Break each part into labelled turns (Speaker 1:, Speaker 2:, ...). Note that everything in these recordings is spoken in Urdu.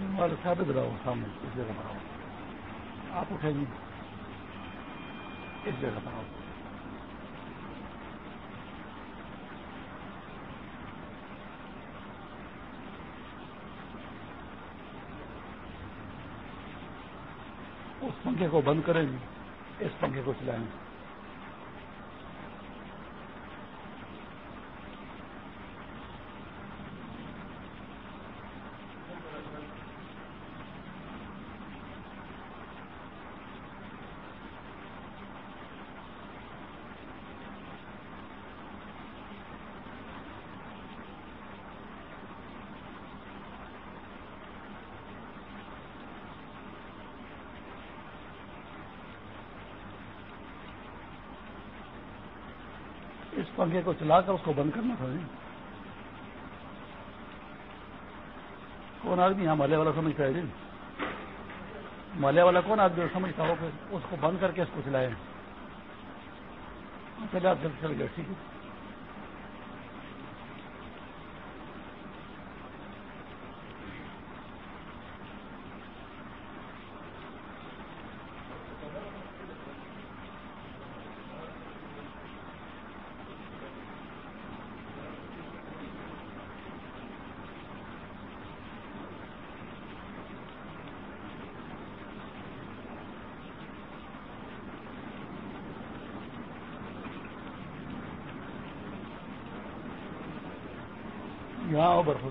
Speaker 1: ابھی ہمارے ثابت رہا ہوں سامنے اس جگہ پر آؤ۔ آپ اٹھیں گی اس جگہ پر آؤ۔ اس پنکھے کو بند کریں گے، اس پنکھے کو چلائیں گے۔ پنکھے کو چلا کر اس کو بند کرنا تھا جی۔ کون آدمی یہاں مالے والا سمجھتا ہے جی؟ مالے والا کون آدمی سمجھتا ہو کہ اس کو بند کر کے اس کو چلائے؟ چلا آپ چل گئے ٹھیک ہے۔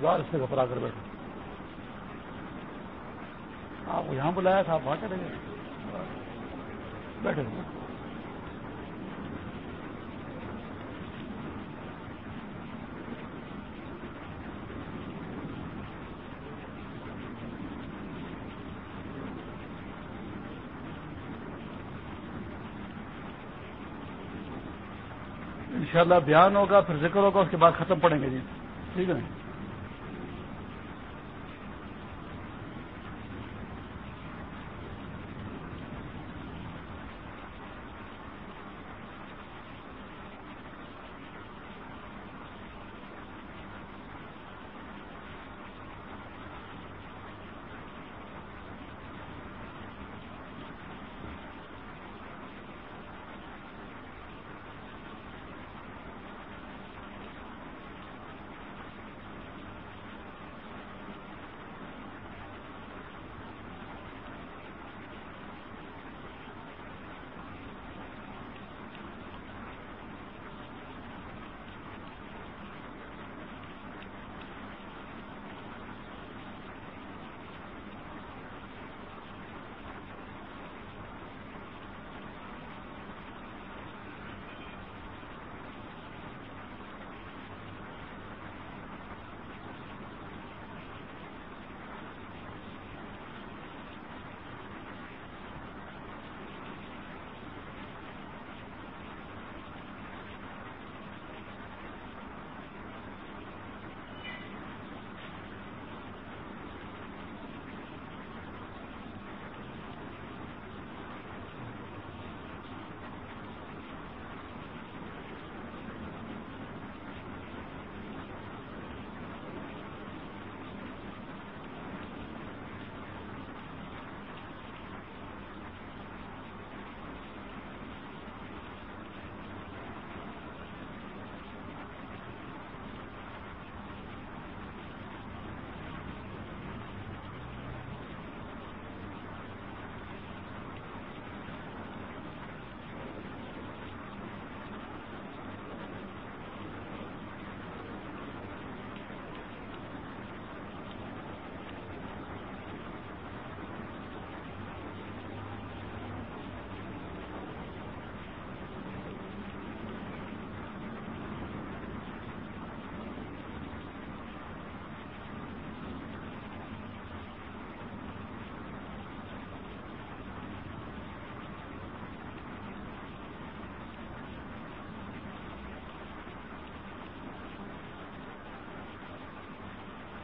Speaker 1: یہاں برفدار اس سے گھبرا کر بیٹھے آپ کو یہاں بلایا تھا، آپ وہاں چلے گئے۔ بیٹھے انشاءاللہ بیان ہوگا، پھر ذکر ہوگا، اس کے بعد ختم پڑیں گے جی۔ ٹھیک ہے۔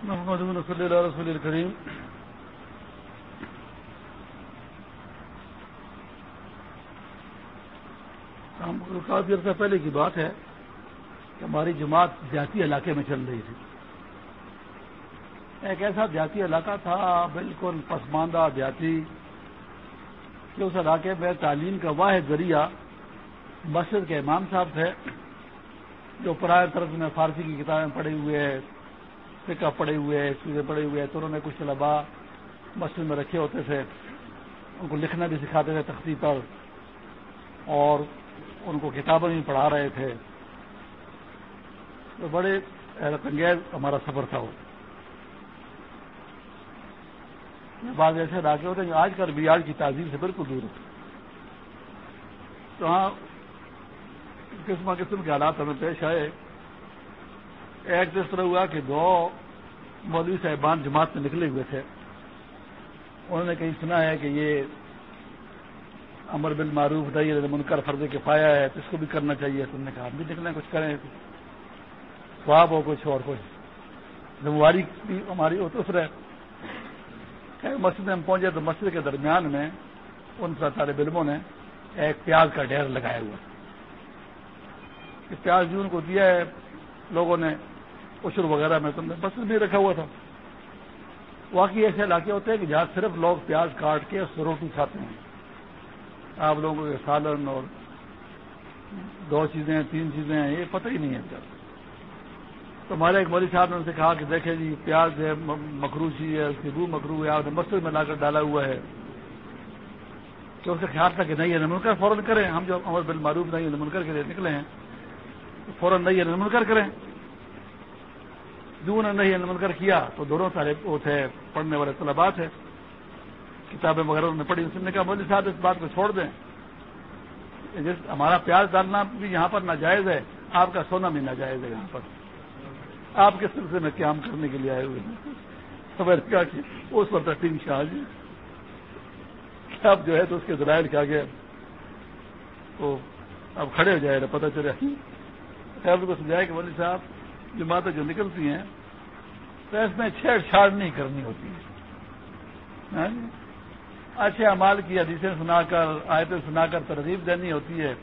Speaker 1: محمد صلی اللہ رسول الکریم کافی عرصہ پہلے کی بات ہے کہ ہماری جماعت دیہاتی علاقے میں چل رہی تھی۔ ایک ایسا دیہاتی علاقہ تھا بالکل پسماندہ دیہاتی، کہ اس علاقے میں تعلیم کا واحد ذریعہ مسجد کے امام صاحب تھے، جو پرائے طرف میں فارسی کی کتابیں پڑھے ہوئے ہیں فکا پڑے ہوئے چیزیں پڑے ہوئے تو انہوں نے کچھ طلبا مسجد میں رکھے ہوتے تھے۔ ان کو لکھنا بھی سکھاتے تھے تختی پر۔ اور ان کو کتابیں بھی پڑھا رہے تھے۔ تو بڑے حیرت انگیز ہمارا سفر تھا وہ۔ بعض ایسے علاقے ہوتے ہیں جو آج کل بھی آج کی تعزیر سے بالکل دور ہوتے تو ہاں قسم قسم کے حالات ہمیں پیش آئے۔ ایک تو اس طرح ہوا کہ دو مولوی صاحبان جماعت میں نکلے ہوئے تھے۔ انہوں نے کہیں سنا ہے کہ یہ امر بل معروف دئی منکر فرض کے پایا ہے، تو اس کو بھی کرنا چاہیے۔ تم نے کہا ہم بھی نکلیں، کچھ کریں۔ خواب ہو، کچھ اور کچھ۔ ذمہ بھی ہماری اس رہے مسجد میں ہم پہنچے تو مسجد کے درمیان میں ان طالب علموں نے ایک پیاز کا ڈھیر لگایا ہوا۔ پیاز جو ان کو دیا ہے۔ لوگوں نے اشر وغیرہ میں تم نے بس بھی رکھا ہوا تھا۔ واقعی ایسے علاقے ہوتے ہیں کہ جہاں صرف لوگ پیاز کاٹ کے روٹی کھاتے ہیں۔ آپ لوگوں کے سالن اور دو چیزیں، تین چیزیں ہیں، یہ پتہ ہی نہیں ہے۔ تو ہمارے ایک مولی صاحب نے ان سے کہا کہ دیکھیں جی پیاز ہے مکرو چیز ہے، اس کی بو مکرو ہے، آپ نے مسجد میں لا کر ڈالا ہوا ہے۔ کہ اس کا خیال تھا کہ نہیں ہے نمن کر فوراً کریں۔ ہم جو عمر بل معروف نہیں نمن کر کے نکلے ہیں۔ فوراً نہیں ہے نمن کر کریں۔ جو انہوں نے نہیں نمن کر کیا، تو دونوں سارے وہ تھے، پڑھنے والے طلبا تھے۔ کتابیں وغیرہ انہوں نے پڑھی۔ اس نے کہا مودی صاحب، اس بات کو چھوڑ دیں۔ جس ہمارا پیاز ڈالنا بھی یہاں پر ناجائز ہے، آپ کا سونا بھی ناجائز ہے یہاں پر۔ آپ کے سلسلے میں قیام کرنے کے لیے آئے ہوئے ہیں۔ کیا کہ اس پر تین شاہ جی اب جو ہے تو اس کے دلائل کیا گیا تو اب کھڑے ہو جائے، پتہ چلے۔ خیر کو سمجھایا کہ ولی صاحب، جو ماتیں جو نکلتی ہیں تو اس میں چھیڑ چھاڑ نہیں کرنی ہوتی۔ ہے اچھے امال کی حدیثیں سنا کر، آیتیں سنا کر ترغیب دینی ہوتی ہے۔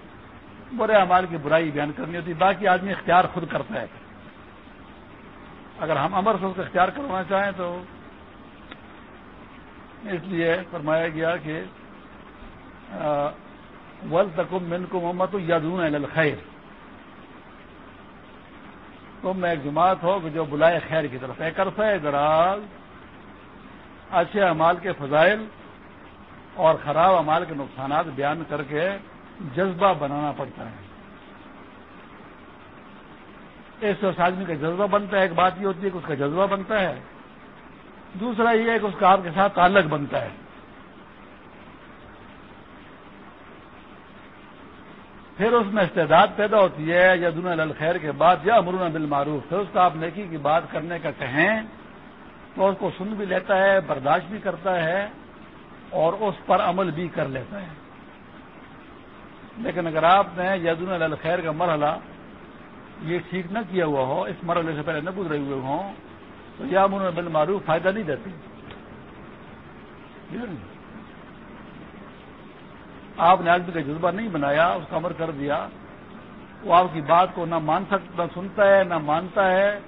Speaker 1: برے امال کی برائی بیان کرنی ہوتی۔ ہے باقی آدمی اختیار خود کرتا ہے۔ اگر ہم امر سے اس کا اختیار کروانا چاہیں تو۔ اس لیے فرمایا گیا کہ ول تکم من کو محمد یادون الخیر تم میں ایک جماعت ہو، کہ جو بلائے خیر کی طرف ایک عرصہ ہے دراز اچھے امال کے فضائل اور خراب امال کے نقصانات بیان کر کے جذبہ بنانا پڑتا ہے۔ اس وقت آدمی کا جذبہ بنتا ہے، ایک بات یہ ہوتی ہے کہ اس کا جذبہ بنتا ہے۔ دوسرا یہ ہے کہ اس کا آپ کے ساتھ تعلق بنتا ہے۔ پھر اس میں استعداد پیدا ہوتی ہے یا دن الخیر کے بعد یا امرون بل معروف پھر اس کا آپ نیکی کی بات کرنے کا کہیں تو اس کو سن بھی لیتا ہے، برداشت بھی کرتا ہے اور اس پر عمل بھی کر لیتا ہے۔ لیکن اگر آپ نے یدن الخیر کا مرحلہ یہ ٹھیک نہ کیا ہوا ہو، اس مرحلے سے پہلے نہ گزرے ہوئے ہوں، تو یہ امر بل معروف فائدہ نہیں۔ دیتی آپ نے آدمی کا جذبہ نہیں بنایا، اس کا امر کر دیا۔ وہ آپ کی بات کو نہ مان سکتا نہ سنتا ہے، نہ مانتا ہے۔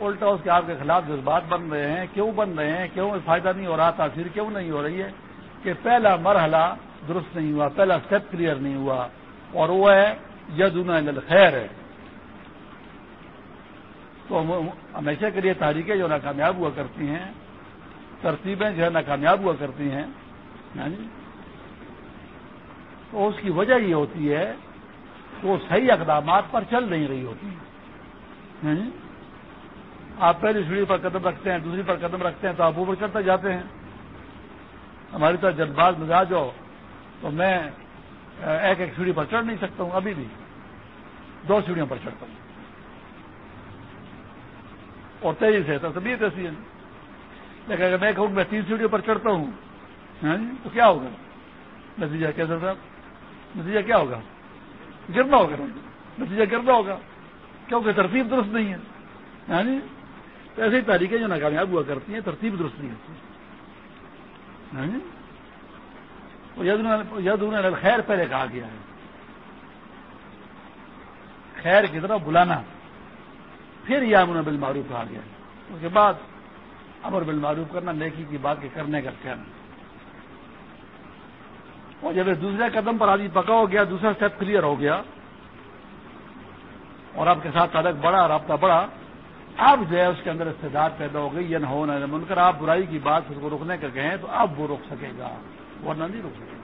Speaker 1: الٹا اس کے آپ کے خلاف جذبات بن رہے ہیں۔ کیوں بن رہے ہیں؟ کیوں فائدہ نہیں ہو رہا؟ تاثیر کیوں نہیں ہو رہی ہے؟ کہ پہلا مرحلہ درست نہیں ہوا، پہلا اسٹیپ کلیئر نہیں ہوا۔ اور وہ ہے یدنا خیر ہے تو ہمیشہ کے لیے تاریخیں جو ناکامیاب ہوا کرتی ہیں، ترتیبیں جو ہے ناکامیاب ہوا کرتی ہیں۔ ہاں جی؟ تو اس کی وجہ یہ ہوتی ہے کہ وہ صحیح اقدامات پر چل نہیں رہی ہوتی۔ آپ پہلی سیڑھی پر قدم رکھتے ہیں، دوسری پر قدم رکھتے ہیں تو آپ اوپر چڑھتے جاتے ہیں۔ ہماری طرح جلد باز مزاج ہو تو میں ایک ایک سیڑھی پر چڑھ نہیں سکتا ہوں، ابھی بھی۔ دو سیڑھیوں پر چڑھتا ہوں۔ اور تیزی سے طبیعت ایسی ہے۔ لیکن اگر میں کہوں میں تین سیڑھیوں پر چڑھتا ہوں تو کیا ہوگا؟ نتیجہ کیسا صاحب نتیجہ کیا ہوگا؟ گرنا ہوگا۔ نتیجہ گرنا ہوگا۔ کیونکہ ترتیب درست نہیں ہے۔ یعنی جی تو ایسی تاریخیں جو ناکامیاب ہوا کرتی ہیں، ترتیب درست نہیں ہوتی۔ یعنی ہاں ید خیر پہلے کہا گیا ہے۔ خیر کی طرف بلانا۔ پھر یہ امن بل معروف کہا گیا ہے۔ اس کے بعد امر بالمعروف کرنا، نیکی کی بات کے کرنے کا کہنا۔ اور جب دوسرے قدم پر آدمی پکا ہو گیا، دوسرا اسٹیپ کلیئر ہو گیا، اور آپ کے ساتھ تعلق بڑا رابطہ بڑا اب جو ہے اس کے اندر استعداد پیدا ہو گئی یا نہ ہونا من کر آپ برائی کی بات اس کو روکنے کا کہیں تو اب وہ روک سکے گا، ورنہ نہیں روک سکے گا۔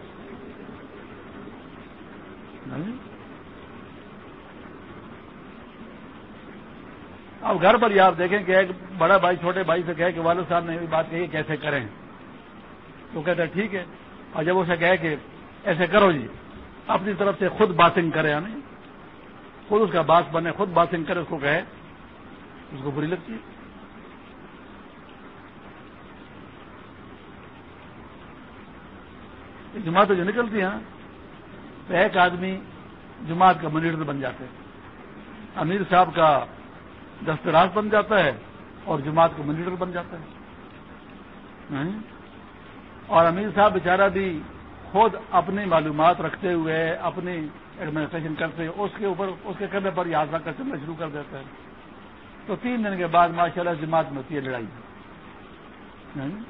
Speaker 1: اب گھر پر ہی آپ دیکھیں کہ ایک بڑا بھائی، چھوٹے بھائی سے کہے کہ والد صاحب نے بات کہی کیسے کریں؟ تو کہتے ہیں ٹھیک ہے۔ اور جب اسے کہے کہ ایسے کرو جی اپنی طرف سے خود باتنگ کرے یعنی خود اس کا باس بنے، خود باتنگ کرے، اس کو کہے، اس کو بری لگتی ہے۔ جماعت جو نکلتی ہیں، تو ایک آدمی جماعت کا منیٹر بن جاتے ہیں امیر صاحب کا دستراز بن جاتا ہے اور جماعت کا منیٹر بن جاتا ہے۔ یعنی اور امیر صاحب بیچارہ بھی خود اپنی معلومات رکھتے ہوئے اپنی ایڈمنسٹریشن کرتے اس کے اوپر اس کے کرنے پر یاد کر چلنا شروع کر دیتا ہے تو تین دن کے بعد ماشاء اللہ جماعت میں ہوتی ہے لڑائی۔ ہاں؟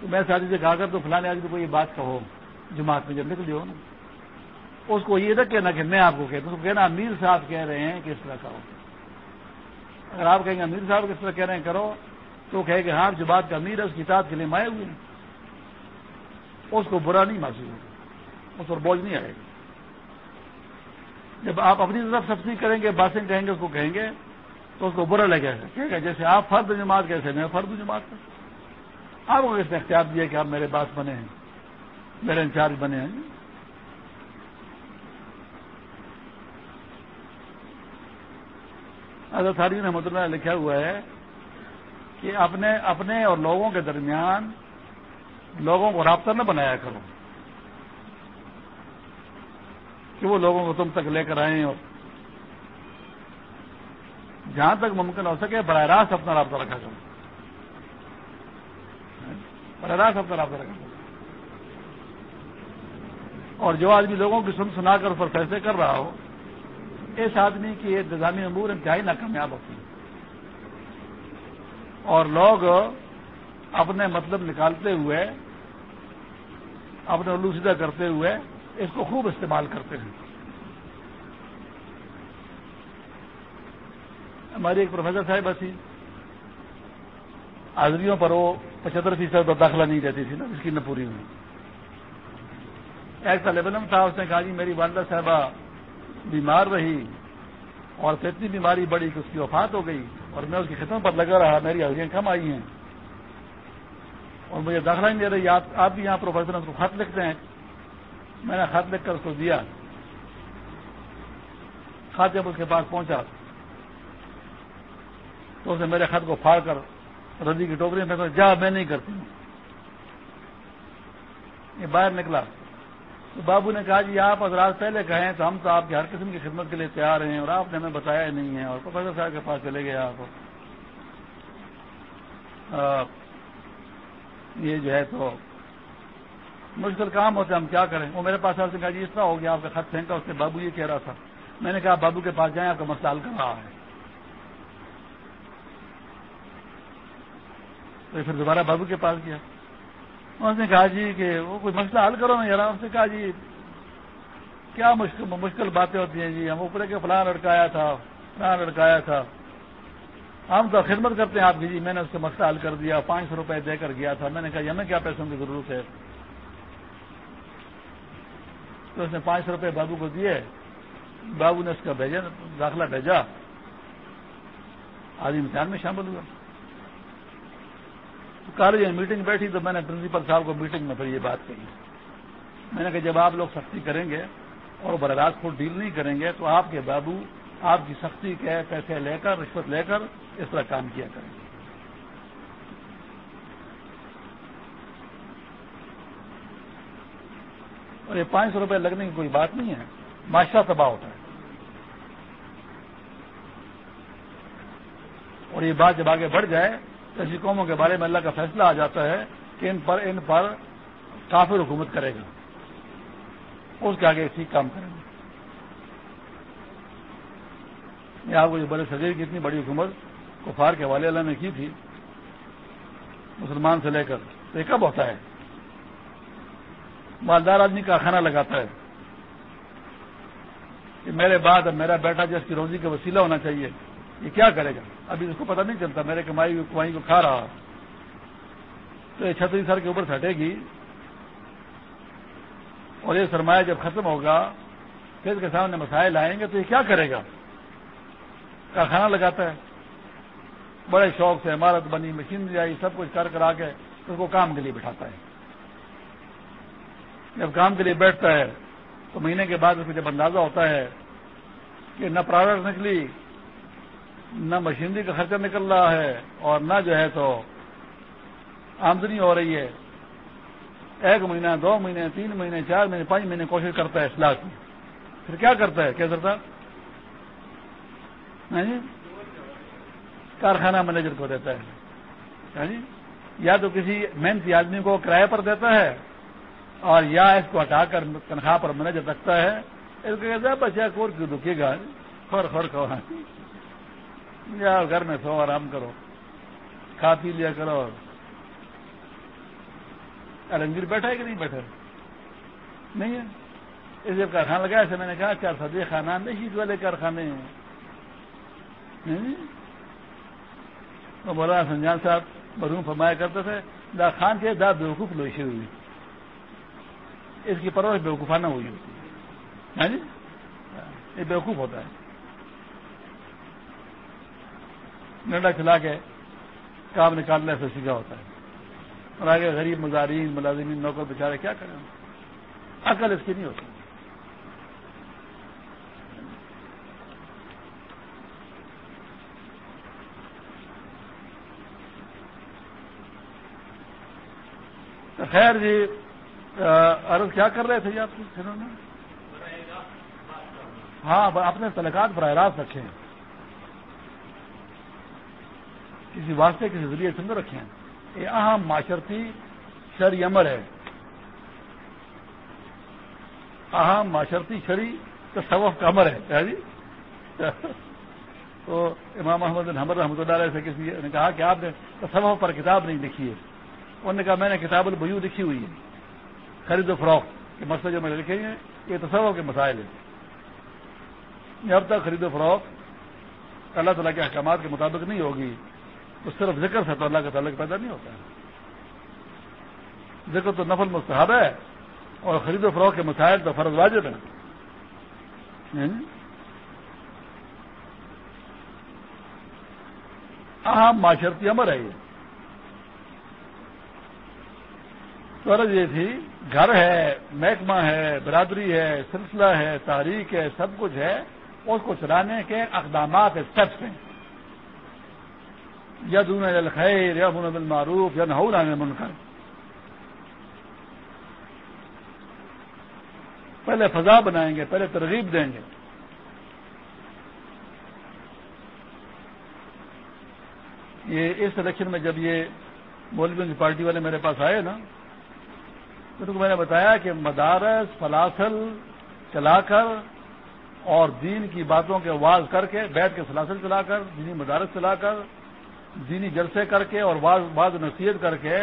Speaker 1: تو میں شادی سے کہا کر تو فلانے آدمی کو یہ بات کہو، جماعت میں جب نکل ہو نا۔ اس کو یہ نہ کہنا کہ میں آپ کو کہتا ہوں کہنا امیر صاحب کہہ رہے ہیں کہ اس طرح کہو اگر آپ کہیں گے امیر صاحب کس طرح کہہ رہے ہیں، کرو۔ تو کہے کہ ہاں جو بات کا امیر ہے، اس کتاب کے لیے مائے ہوئے ہیں۔ اس کو برا نہیں محسوس ہوگا اس پر بوجھ نہیں آئے گا۔ جب آپ اپنی طرف سبزی کریں گے، باتیں کہیں گے، اس کو کہیں گے، تو اس کو برا لگے گا۔ ٹھیک ہے جیسے آپ فرد جماعت کیسے میں فرد جماعت کا۔ آپ کو اس نے اختیار دیا کہ آپ میرے باس بنے ہیں، میرے انچارج بنے ہیں۔ حضرت نے اللہ لکھا ہوا ہے کہ اپنے اپنے اور لوگوں کے درمیان لوگوں کو رابطہ نہ بنایا کرو کہ وہ لوگوں کو تم تک لے کر آئیں اور جہاں تک ممکن ہو سکے براہ راست اپنا رابطہ رکھا کرو۔ براہ راست اپنا رابطہ رکھا کرو۔ اور جو آدمی لوگوں کی سن سنا کر اس پر فیصلے کر رہا ہو، اس آدمی کی یہ نظامی امور انتہائی ناکامیاب ہوتی ہے۔ اور لوگ اپنے مطلب نکالتے ہوئے اپنے الو سیدھا کرتے ہوئے اس کو خوب استعمال کرتے ہیں۔ ہماری ایک پروفیسر صاحب ایسی حاضریوں پر وہ پچہتر فیصد داخلہ نہیں دیتی تھی نا، اس کی نہ پوری ہوئی۔ ایک طالب علم تھا، اس نے کہا جی میری والدہ صاحبہ بیمار رہی اور پھر اتنی بیماری بڑی کہ اس کی وفات ہو گئی۔ اور میں اس کی ختم پر لگا رہا، میری حاضریاں کم آئی ہیں۔ اور مجھے داخلہ نہیں دے رہی آپ بھی یہاں پروفیسر اس کو خط لکھتے ہیں۔ میں نے خط لکھ کر اس کو دیا۔ خط جب اس کے پاس پہنچا، تو اس نے میرے خط کو پھاڑ کر ردی کی ٹوکری میں جا، میں نہیں کرتی ہوں۔ یہ باہر نکلا۔ تو بابو نے کہا جی آپ حضرات پہلے کہیں تو ہم تو آپ کی ہر قسم کی خدمت کے لیے تیار ہیں اور آپ نے ہمیں بتایا نہیں ہے اور پروفیسر صاحب کے پاس چلے گئے آپ۔ یہ جو ہے تو مشکل کام ہوتا ہے، ہم کیا کریں؟ وہ میرے پاس آپ سے کہا جی اس طرح ہو گیا، آپ کا خط پھینکا، اس سے بابو یہ کہہ رہا تھا۔ میں نے کہا بابو کے پاس جائیں، آپ کا مسئلہ حل کر رہا ہے۔ تو پھر دوبارہ بابو کے پاس گیا۔ اس نے کہا جی کہ وہ کوئی مسئلہ حل کرو نا یار اس نے کہا جی کیا مشکل مشکل باتیں ہوتی ہیں جی؟ ہم اوپر کے فلاں لڑکا آیا تھا، فلاں لڑکا آیا تھا۔ ہم تو خدمت کرتے ہیں آپ کی جی میں نے اس کا مسئلہ حل کر دیا، پانچ سو روپئے دے کر گیا تھا۔ میں نے کہا جی، ہمیں کیا پیسوں کی ضرورت ہے؟ تو اس نے پانچ سو روپئے بابو کو دیے۔ بابو نے اس کا بھیجا، داخلہ بھیجا۔ آج امتحان میں شامل ہوا۔ کالج میں میٹنگ بیٹھی تو میں نے پرنسپل صاحب کو میٹنگ میں پھر یہ بات کہی۔ میں نے کہا جب آپ لوگ سختی کریں گے اور براہ کو ڈیل نہیں کریں گے تو آپ کے بابو آپ کی سختی کے پیسے لے کر، رشوت لے کر اس طرح کام کیا کریں گے۔ اور یہ پانچ سو روپئے لگنے کی کوئی بات نہیں ہے۔ معاشرہ تباہ ہوتا ہے۔ اور یہ بات جب آگے بڑھ جائے ایسی قوموں کے بارے میں اللہ کا فیصلہ آ جاتا ہے کہ ان پر ان پر کافر حکومت کرے گا اس کے آگے ٹھیک کام کریں گے۔ یہ آپ کو جو بڑے صدیر کی اتنی بڑی حکومت کفار کے حوالے اللہ نے کی تھی، مسلمان سے لے کر، تو یہ کب ہوتا ہے؟ مالدار آدمی کا کھانا لگاتا ہے۔ کہ میرے بعد اب میرا بیٹا جس کی روزی کا وسیلہ ہونا چاہیے۔ یہ کیا کرے گا؟ ابھی اس کو پتہ نہیں چلتا، میرے کمائی کمائی کو کھا رہا۔ تو یہ چھتری سر کے اوپر سے ہٹے گی۔ اور یہ سرمایہ جب ختم ہوگا، پھر اس کے سامنے مسائل آئیں گے، تو یہ کیا کرے گا؟ کارخانہ لگاتا ہے۔ بڑے شوق سے عمارت بنی، مشین آئی، سب کچھ کر کر آ کے اس کو کام کے لیے بٹھاتا ہے۔ جب کام کے لیے بیٹھتا ہے، تو مہینے کے بعد اس کو جب اندازہ ہوتا ہے کہ نہ پروڈکٹ نکلی نہ مشینری کا خرچہ نکل رہا ہے اور نہ جو ہے تو آمدنی ہو رہی ہے۔ ایک مہینہ، دو مہینے، تین مہینے، چار مہینے، پانچ مہینے کوشش کرتا ہے اصلاح کی۔ پھر کیا کرتا ہے؟ کیا کرتا ہاں جی؟ کارخانہ مینیجر کو دیتا ہے۔ ہاں جی؟ یا تو کسی محنتی آدمی کو کرایہ پر دیتا ہے اور یا اس کو ہٹا کر تنخواہ پر مینیجر رکھتا ہے۔ اس کو کہتا ہے بچہ کور کیوں دکھے گا خور خور کھو یا گھر میں سو آرام کرو کھا پی لیا کرو۔ رنگیر بیٹھا ہے کہ نہیں بیٹھا نہیں ہے۔ اس جب کارخانہ لگا ایسے میں نے کہا چار سدے خانہ شیت والے کارخانے ہیں۔ تو بولا سنجان صاحب برون فرمایا کرتے تھے، دا خان کے دا بیوقوف لوشی ہوئی اس کی پرورش بیوقوفانہ ہوئی ہوتی ہے۔ ہاں جی؟ یہ بیوقوف ہوتا ہے۔ ڈنڈا چلا کے کام نکالنے سے سیکھا ہوتا ہے۔ اور آگے غریب مظاہرین ملازمین، نوکر بیچارے کیا کریں؟ عقل اس کی نہیں ہوتی۔ خیر جی عرض کیا کر رہے تھے جی آپ کی؟ ہاں اپنے تعلقات براہ راست رکھیں۔ کسی واسطے، کسی ذریعے سے نہ رکھیں۔ یہ اہم معاشرتی شری عمل ہے۔ اہم معاشرتی شری تصوف کا امر ہے۔ جی؟ تو امام محمد حمد رحمۃ اللہ علیہ سے کسی نے کہا کہ آپ نے تصوف پر کتاب نہیں لکھی ہے۔ انہوں نے کہا میں نے کتاب البیو لکھی ہوئی ہے۔ خرید و فروخت کے مسئلے جو میں نے لکھے ہیں، یہ تصور کے مسائل ہیں۔ جب تک خرید و فروخت اللہ تعالیٰ کے احکامات کے مطابق نہیں ہوگی تو صرف ذکر سے تو اللہ کا تعلق پیدا نہیں ہوتا ہے۔ ذکر تو نفل مستحب ہے اور خرید و فروغ کے مسائل تو فرض واجب ہیں۔ اہم معاشرتی امر ہے یہ۔ سورج یہ تھی، گھر ہے، محکمہ ہے، برادری ہے، سلسلہ ہے، تاریخ ہے، سب کچھ ہے۔ اس کو چلانے کے اقدامات اسٹیپس ہیں۔ یا دون الخیر یا من بالمعروف یا نحول عن المنکر پہلے فضا بنائیں گے، پہلے ترغیب دیں گے۔ یہ اس الیکشن میں جب یہ مولوی پارٹی والے میرے پاس آئے نا، تو میں نے بتایا کہ مدارس، فلاسل چلا کر اور دین کی باتوں کے واز کر کے، بیٹھ کے سلاسل چلا کر، دینی مدارس چلا کر دینی جلسے کر کے اور بعض نصیحت کر کے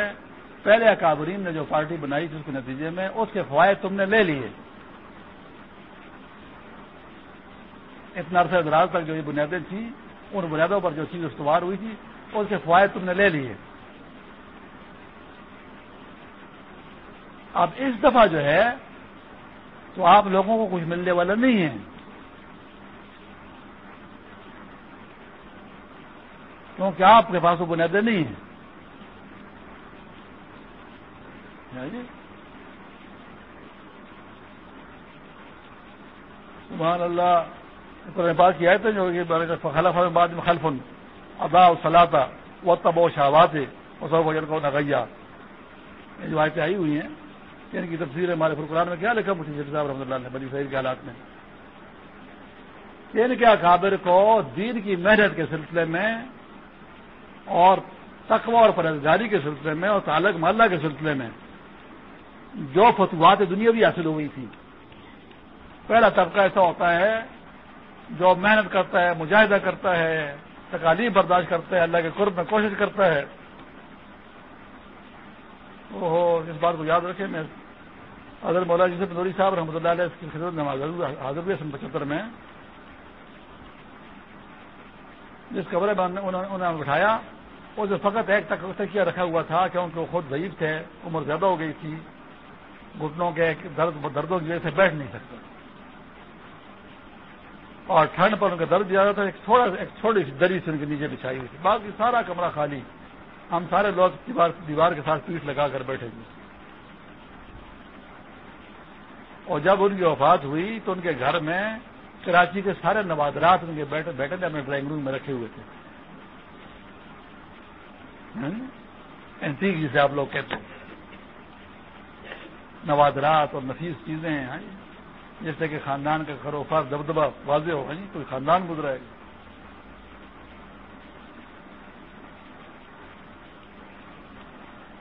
Speaker 1: پہلے اکابرین نے جو پارٹی بنائی تھی اس کے نتیجے میں، اس کے فوائد تم نے لے لیے۔ اتنا عرصہ دراز تک جو یہ بنیادیں تھیں، ان بنیادوں پر جو چیز استوار ہوئی تھی، اس کے فوائد تم نے لے لیے۔ اب اس دفعہ جو ہے، تو آپ لوگوں کو کچھ ملنے والا نہیں ہے۔ کیونکہ آپ کے پاس وہ بنیادیں نہیں ہیں۔ یعنی سبحان اللہ بات کی آئے جو خلف بعد میں خلفن ادا سلاتا وہ تب و شہبات اور سب وجن کو یہ جو آیتیں آئی ہوئی ہیں، ان کی تفصیل ہمارے فرقران میں کیا لکھا مجھے صاحب رحمۃ اللہ نے بنی صحیح کے حالات میں۔ ان کے اکابر کو دین کی محنت کے سلسلے میں اور تقوی اور پرہزگاری کے سلسلے میں اور تعلق محلہ کے سلسلے میں جو فتوحات دنیا بھی حاصل ہوئی تھی پہلا طبقہ ایسا ہوتا ہے جو محنت کرتا ہے، مجاہدہ کرتا ہے، تکالیف برداشت کرتا ہے، اللہ کے قرب میں کوشش کرتا ہے۔ وہ اس بات کو یاد رکھے میں اگر مولا جی سے پنوری صاحب رحمۃ اللہ علیہ کی خدمت میں حاضر ہوئے سن پچہتر میں۔ جس کمرے میں انہوں نے بٹھایا وہ جو فقط ایک تک تکیا رکھا ہوا تھا کیونکہ وہ خود ضعیف تھے، عمر زیادہ ہو گئی تھی، گھٹنوں کے درد دردوں کی وجہ سے بیٹھ نہیں سکتے۔ اور ٹھنڈ پر ان کا درد زیادہ تھا، ایک تھوڑا ایک چھوٹی سی دری سے ان کے نیچے بچھائی ہوئی تھی۔ باقی سارا کمرہ خالی۔ ہم سارے لوگ دیوار دیوار کے ساتھ پیٹ لگا کر بیٹھے تھے۔ اور جب ان کی وفات ہوئی تو ان کے گھر میں کراچی کے سارے نوادرات ان کے بیٹھے بیٹھے تھے، اپنے ڈرائنگ روم میں رکھے ہوئے تھے۔ ہاں؟ اینٹیک جسے آپ لوگ کہتے ہیں۔ نوادرات اور نفیس چیزیں ہیں ہاں جی۔ جیسے کہ خاندان کا خروفار دبدبا واضح ہوگا ہاں جی کوئی خاندان گزرا ہے۔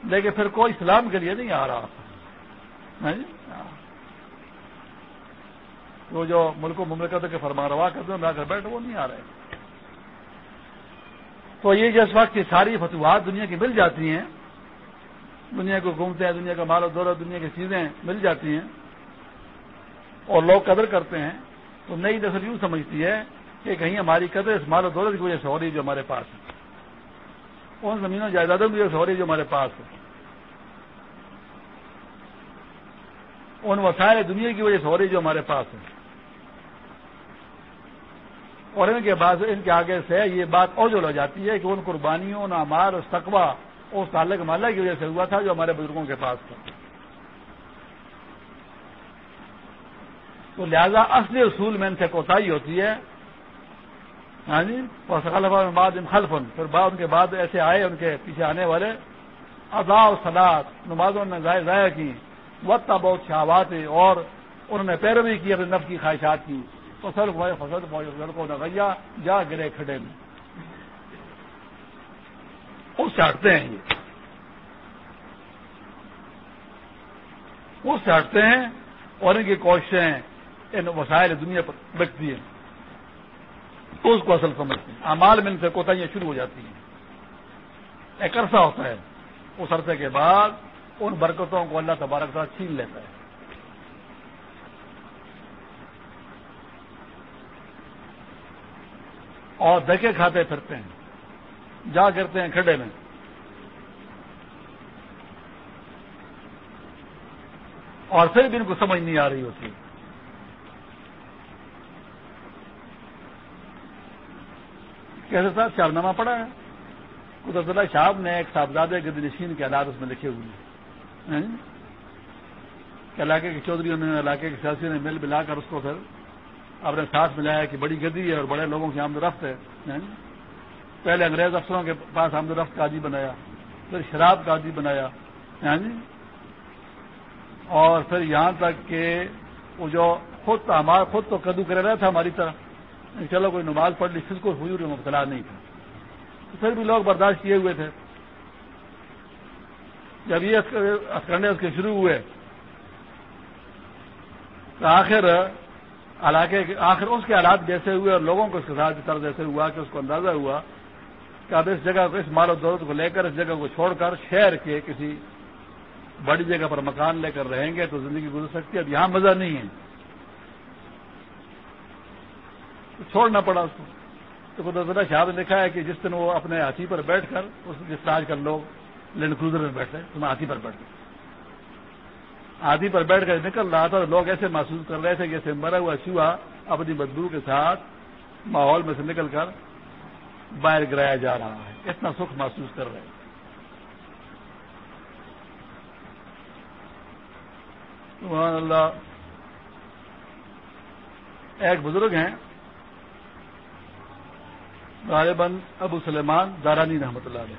Speaker 1: لیکن پھر کوئی اسلام کے لیے نہیں آ رہا۔ ہاں جی؟ وہ جو ملک و مملکت کے فرما روا کرتے ہیں کر بیٹھ وہ نہیں آ رہے۔ تو یہ جس وقت کی ساری فتوحات دنیا کی مل جاتی ہیں، دنیا کو گھومتے ہیں، دنیا کا مال و دولت، دنیا کی چیزیں مل جاتی ہیں اور لوگ قدر کرتے ہیں، تو نئی نسل یوں سمجھتی ہے کہ کہیں ہماری قدر اس مال و دولت کی وجہ سے ہو رہی جو ہمارے پاس ہے۔ ان زمینوں، جائیدادوں کی وجہ سے ہو رہی جو ہمارے پاس ہے۔ ان وسائل دنیا کی وجہ سے ہو رہی جو ہمارے پاس ہے۔ اور ان کے بعد ان کے آگے سے یہ بات اور ہو جاتی ہے کہ ان قربانیوں نہ مار اور تقوا اس تعلق مالا کی وجہ سے ہوا تھا جو ہمارے بزرگوں کے پاس تھا۔ تو لہذا اصلی اصول میں ان سے کوتاہی ہوتی ہے۔ ہاں جی؟ اور بعد ان خلفن پھر بعد ان کے بعد ایسے آئے، ان کے پیچھے آنے والے۔ ادا و سلاد نمازوں نے ضائع کی۔ وقت بہت شہوات اور انہوں نے پیروی کی، اپنے نف کی خواہشات کی۔ فصل ہوئے، فصل فصل کو نگیا جا گرے کھڑے میں۔ اس سے ہٹتے ہیں یہ۔ اس سے ہٹتے ہیں اور ان کی کوششیں ان وسائل دنیا پر بچتی ہیں۔ تو اس کو اصل سمجھتے ہیں۔ امال میں ان سے کوتاہیاں شروع ہو جاتی ہیں۔ ایک عرصہ ہوتا ہے، اس عرصے کے بعد ان برکتوں کو اللہ تبارک سے چھین لیتا ہے۔ اور دکے کھاتے پھرتے ہیں۔ جا کرتے ہیں کھڈے میں۔ اور پھر بھی ان کو سمجھ نہیں آ رہی ہوتی۔ کیسے صاحب چارنامہ پڑا ہے؟ قدرت اللہ صاحب نے ایک صاحبزادے کے دلشین کے آلات اس میں لکھے ہوئے ہیں۔ ہاں جی؟ کہ علاقے کے چودھری نے علاقے کے سیاسی نے مل ملا کر اس کو پھر اپنے ساتھ ملایا کہ بڑی گدی ہے اور بڑے لوگوں کی آمد رفت ہے۔ پہلے انگریز افسروں کے پاس آمد رفت کا عادی بنایا، پھر شراب کا عادی بنایا۔ جی اور پھر یہاں تک کہ وہ جو خود ہمارا خود تو کدو کر رہا تھا ہماری طرح چلو کوئی نماز پڑھ لی کو ہوئی اور مبتلا نہیں تھا۔ پھر بھی لوگ برداشت کیے ہوئے تھے۔ جب یہ اسکنڈے اس کے شروع ہوئے، تو آخر علاقے آخر اس کے حالات جیسے ہوئے اور لوگوں کو اس کے ساتھ طرح جیسے ہوا کہ اس کو اندازہ ہوا کہ اب اس جگہ کو، اس مال و دولت کو لے کر، اس جگہ کو چھوڑ کر شہر کے کسی بڑی جگہ پر مکان لے کر رہیں گے تو زندگی گزر سکتی ہے۔ اب یہاں مزہ نہیں ہے۔ چھوڑنا پڑا اس کو۔ تو قدرت شاہ نے دیکھا ہے کہ جس دن وہ اپنے ہاتھی پر بیٹھ کر، اس جس طرح آج کل لوگ لینڈ کروزر میں بیٹھے تو میں ہاتھی پر بیٹھ گئے۔ ہاتھی پر بیٹھ کر نکل رہا تھا لوگ ایسے محسوس کر رہے تھے جیسے مرا ہوا چوہا اپنی بدبو کے ساتھ ماحول میں سے نکل کر باہر گرایا جا رہا ہے۔ اتنا سکھ محسوس کر رہے اللہ۔ ایک بزرگ ہیں۔ غالباً ابو سلیمان دارانی رحمۃ اللہ علیہ۔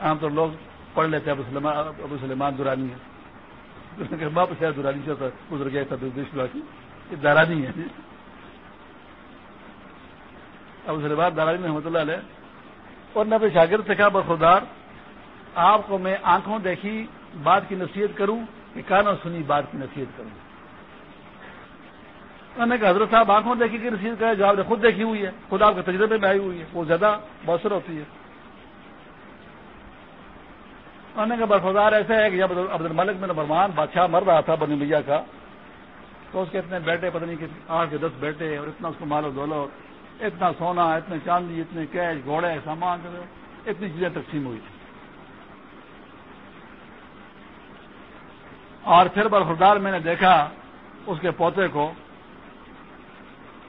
Speaker 1: عام طور لوگ پڑھ لیتے ابو سلیمان ابو سلیمان دورانی ہے باپ شاید دورانی سے گزر گیا تھا یہ دارانی ہے ابو سلیمان دارانی رحمۃ اللہ علیہ۔ اور نہ شاگرد سے کہا بخودار آپ کو میں آنکھوں دیکھی، بات کی نصیحت کروں، کہ کانوں سنی، بات کی نصیحت کروں۔ میں نے کہا، حضرت صاحب، آنکھوں دیکھی، کی نصیحت کرے جو آپ نے، خود دیکھی ہوئی ہے۔ خود آپ کے تجربے میں آئی ہوئی ہے۔ وہ زیادہ بہتر ہوتی ہے۔ انہوں نے کہا برفدار ایسے ہے کہ جب عبد الملک میں برمان بادشاہ مر رہا تھا بنی بھیا کا، تو اس کے اتنے بیٹے پتہ نہیں آٹھ کے دس بیٹے اور اتنا اس کو مال و دولت، اتنا سونا، اتنے چاندی، اتنے کیش، گھوڑے، سامان، اتنی چیزیں تقسیم ہوئی۔ اور پھر برفدار میں نے دیکھا اس کے پوتے کو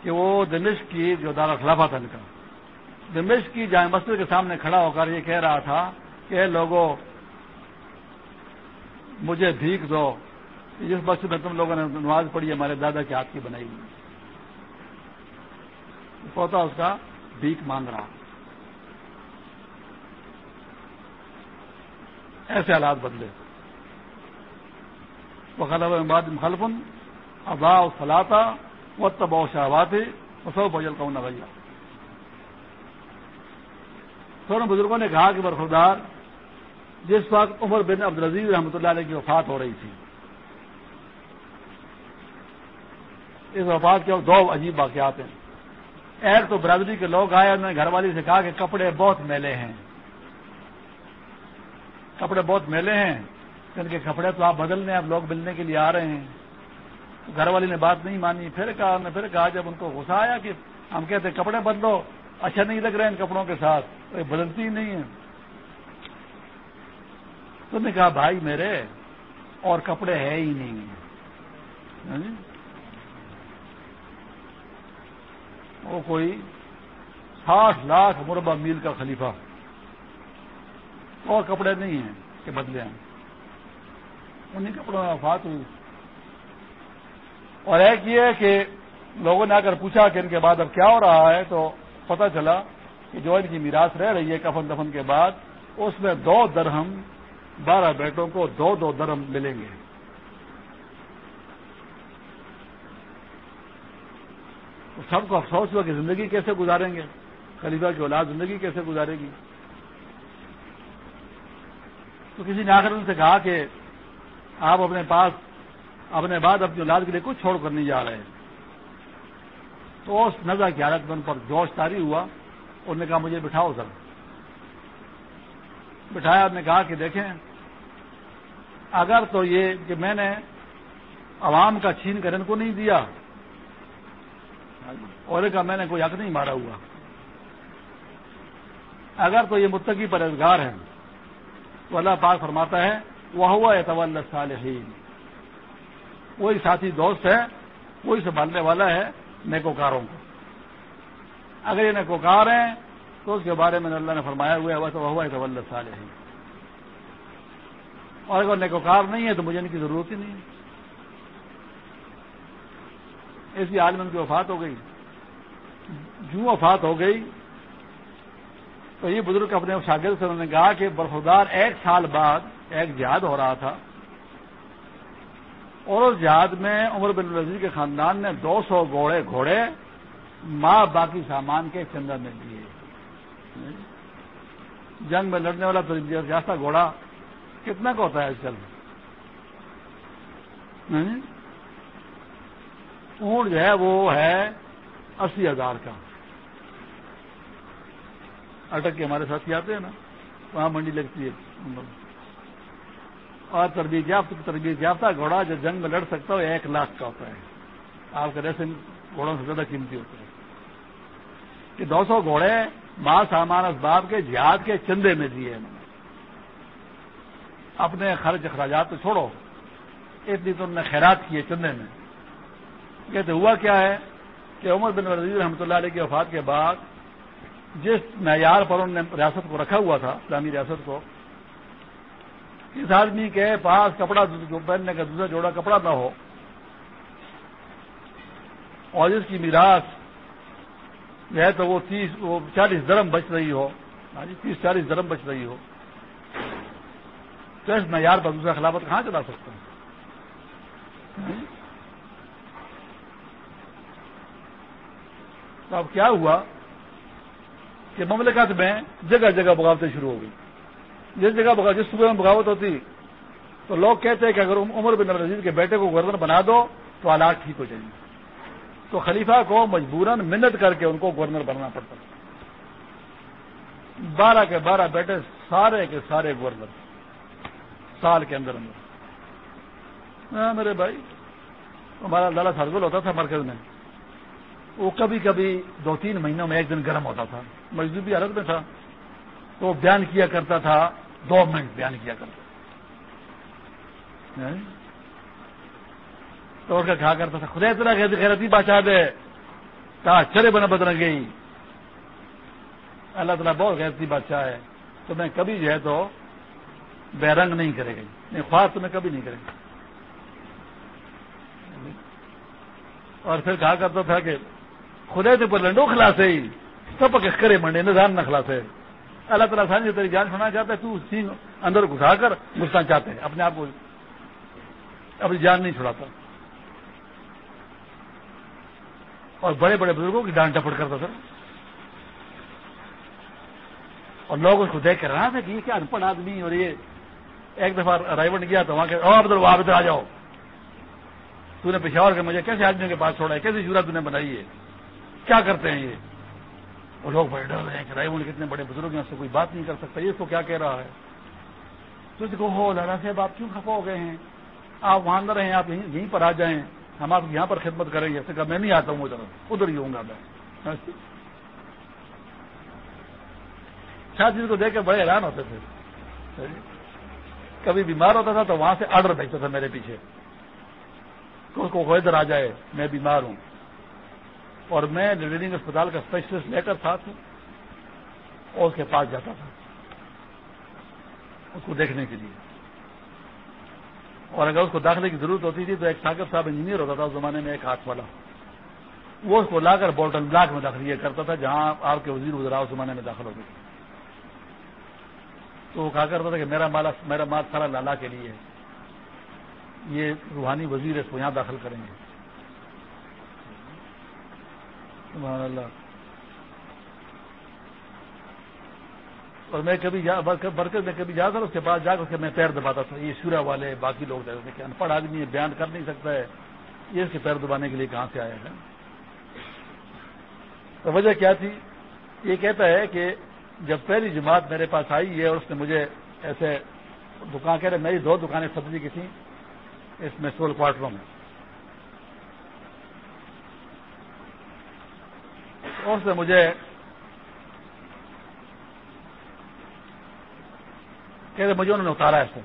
Speaker 1: کہ وہ دمش کی جو دارا خلافہ تھا ان کا۔ دمش کی جائیں مسجد کے سامنے کھڑا ہو کر یہ کہہ رہا تھا کہ لوگوں مجھے بھیک دو۔ جس مسجد میں تم لوگوں نے نماز پڑھی، ہمارے دادا کے ہاتھ کی بنائی۔ ہوئی پوتا اس کا بھیک مانگ رہا۔ ایسے حالات بدلے۔ وہ بعد مخلفن ابا فلاطا و تبا شہبات سو بجل کا نویا بزرگوں نے کہا کہ برفردار جس وقت عمر بن عبدالعزیز رحمۃ اللہ علیہ کی وفات ہو رہی تھی۔ اس وفات کے دو عجیب واقعات ہیں۔ ایک تو برادری کے لوگ آئے، انہوں نے گھر والی سے کہا کہ کپڑے بہت میلے ہیں۔ کپڑے بہت میلے ہیں۔ ان کے کپڑے تو آپ بدل لیں، آپ لوگ ملنے کے لیے آ رہے ہیں۔ گھر والی نے بات نہیں مانی۔ پھر کہا نے پھر کہا، جب ان کو غصہ آیا کہ ہم کہتے کپڑے بدلو اچھا نہیں لگ رہے ان کپڑوں کے ساتھ بدلتی ہی نہیں ہے۔ تو نے کہا، بھائی میرے، اور کپڑے ہے ہی نہیں ہاں جی؟ وہ کوئی ساٹھ لاکھ مربع میل کا خلیفہ اور کپڑے نہیں ہیں کہ بدلے ہیں انہیں کپڑوں میں وفات ہوئی۔ اور ایک یہ کہ لوگوں نے آ کر پوچھا کہ ان کے بعد اب کیا ہو رہا ہے، تو پتہ چلا کہ جو ان کی میراث رہ رہی ہے کفن دفن کے بعد، اس میں دو درہم بارہ بیٹوں کو دو دو درم ملیں گے۔ سب کو افسوس ہوا کہ زندگی کیسے گزاریں گے؟ خلیفہ کی اولاد زندگی کیسے گزارے گی؟ تو کسی نے آخر ان سے کہا کہ آپ اپنے پاس اپنے بعد اپنی اولاد کے لیے کچھ چھوڑ کر نہیں جا رہے۔ ہیں تو اس نظر کی حالت میں ان پر جوش تاری ہوا۔ انہوں نے کہا مجھے بٹھاؤ سر بٹھایا، آپ نے کہا کہ دیکھیں، اگر تو یہ کہ میں نے عوام کا چھین کر ان کو نہیں دیا، اور کا میں نے کوئی حق نہیں مارا ہوا۔ اگر تو یہ متقی پر ازگار ہے تو اللہ پاک فرماتا ہے وہ ہوا طول صالحین وہی ساتھی دوست ہے، وہی سنبھالنے والا ہے، نیکوکاروں کو۔ اگر یہ نیکوکار ہیں تو اس کے بارے میں اللہ نے فرمایا ہوا ہے تو وہ ہوا طول صالحین اور اگر نیکوکار نہیں ہے تو مجھے ان کی ضرورت ہی نہیں ہے۔ ایسی عالم ان کی وفات ہو گئی۔ جو وفات ہو گئی، تو یہ بزرگ اپنے شاگرد سے انہوں نے کہا کہ برفدار ایک سال بعد ایک جہاد ہو رہا تھا۔ اور اس جہاد میں عمر بن الزیز کے خاندان نے دو سو گھوڑے گھوڑے ماں باقی سامان کے چندر میں دیے۔ جنگ میں لڑنے والا تو جیسا گھوڑا کتنا کا ہوتا ہے آج کل؟ اونٹ جو ہے وہ ہے اسی ہزار کا۔ اٹک کے ہمارے ساتھی آتے ہیں نا، وہاں منڈی لگتی ہے۔ اور تربیت یافتہ تربیت یافتہ گھوڑا جو جنگ میں لڑ سکتا ہے ایک لاکھ کا ہوتا ہے۔ آپ کا ریسنگ گھوڑوں سے زیادہ قیمتی ہوتا ہے۔ کہ دو سو گھوڑے ماں سامان اسباب کے جہاد کے چندے میں دیے انہوں نے اپنے خرچ اخراجات تو چھوڑو۔ اتنی تو انہوں نے خیرات کیے چندے میں۔ کہتے ہوا کیا ہے کہ عمر بن وزیر رحمۃ اللہ علیہ کی وفات کے بعد جس معیار پر انہوں نے ریاست کو رکھا ہوا تھا، اسلامی ریاست کو، اس آدمی کے پاس کپڑا پہننے کا دوسرا جوڑا کپڑا نہ ہو اور جس کی میراث جو ہے تو وہ تیس وہ چالیس درم بچ رہی ہو۔ ہاں جی تیس چالیس درم بچ رہی ہو۔ تو اس معیار پر دوسرا خلافت کہاں چلا سکتا ہوں ہاں جی۔ تو اب کیا ہوا کہ مملکت میں جگہ جگہ بغاوتیں شروع ہو گئی۔ جس جگہ جس صوبے میں بغاوت ہوتی، تو لوگ کہتے ہیں کہ اگر عمر بن نظیر کے بیٹے کو گورنر بنا دو تو حالات ٹھیک ہو جائیں گے۔ تو خلیفہ کو مجبوراً منت کر کے ان کو گورنر بننا پڑتا تھا۔ بارہ کے بارہ بیٹے سارے کے سارے گورنر سال کے اندر اندر۔ ہاں، میرے بھائی، ہمارا لالا سرگل ہوتا تھا مرکز میں۔ وہ کبھی کبھی دو تین مہینوں میں ایک دن گرم ہوتا تھا۔ مزدوری حالت میں تھا۔ تو بیان کیا کرتا تھا، دو منٹ بیان کیا کرتا ہاں؟ توڑ کر کھا کرتا تھا خدا اتنا غیرتی بادشاہ دے۔ کہا چرے بنا بدل گئی۔ اللہ تعالیٰ بہت غیرتی بادشاہ ہے۔ تو میں کبھی جو ہے تو بے رنگ نہیں کرے گی نہیں خواہش تو میں کبھی نہیں کرے گی اور پھر کہا کرتا تھا کہ خدا سے پر لنڈو خلاصے ہی۔ سب کرے منڈے، نظام نہ خلاصے۔ اللہ تعالیٰ سانی تیری جان سنا چاہتا ہے، تو سینگ اندر گھسا کر گھسنا چاہتے ہیں۔ اپنے آپ کو اپنی جان نہیں چھڑاتا اور بڑے بڑے بزرگوں کی ڈانٹ ٹپٹ کرتا سر اور لوگ اس کو دیکھ کر رہا تھا کہ یہ کیا ان پڑھ آدمی اور یہ ایک دفعہ رائے گیا تو وہاں کے وہاں ادھر آ جاؤ۔ تو نے پشاور کے مجھے کیسے آدمیوں کے پاس چھوڑا ہے؟ کیسے تو نے بنائی ہے؟ کیا کرتے ہیں یہ؟ اور لوگ بڑے ڈر رہے ہیں کہ رائے کتنے بڑے بزرگ ہیں، اس سے کوئی بات نہیں کر سکتا۔ یہ اس کو کیا کہہ رہا ہے؟ تو اس کو ہو لالا صاحب، آپ کیوں کھپا ہو گئے ہیں؟ آپ وہاں نہ رہیں آپ یہیں پر آ جائیں۔ ہم آپ یہاں پر خدمت کریں گے۔ کہا، میں نہیں آتا ہوں ادھر۔ ادھر ہی ہوں گا میں۔ شاید جی کو دیکھ کے بڑے حیران ہوتے تھے۔ کبھی بیمار ہوتا تھا تو وہاں سے آرڈر بھیجتا تھا میرے پیچھے۔ اس کو ادھر آ جائے، میں بیمار ہوں۔ اور میں ریڈنگ اسپتال کا اسپیشلسٹ لے کر ساتھ اور اس کے پاس جاتا تھا۔ اس کو دیکھنے کے لیے۔ اور اگر اس کو داخلے کی ضرورت ہوتی تھی تو ایک ساگر صاحب انجینئر ہوتا تھا، اس زمانے میں ایک ہاتھ والا۔ وہ اس کو لا کر بولٹن بلاک میں داخل کرتا تھا، جہاں آپ کے وزیر وزرا اس زمانے میں داخل ہوتے تھے تو وہ کہا کرتا تھا کہ میرا مال میرا مال سارا لالا کے لیے یہ روحانی وزیر اس کو یہاں داخل کریں گے۔ سبحان اللہ۔ اور میں کبھی برکت میں کبھی جاتا تھا اس کے بعد جا کر میں پیر دباتا تھا۔ یہ شورا والے باقی لوگ جاتے کہ ان پڑھ آدمی بیان کر نہیں سکتا ہے یہ اس کے پیر دبانے کے لیے کہاں سے آیا ہے تو وجہ کیا تھی؟ یہ کہتا ہے کہ جب پہلی جماعت میرے پاس آئی ہے اور اس نے مجھے ایسے دکان کہہ رہے میری دو دکانیں سبزی کی تھیں اس میں سول کوارٹروں میں۔ اس نے مجھے کہ مجھے انہوں نے اتارا ایسے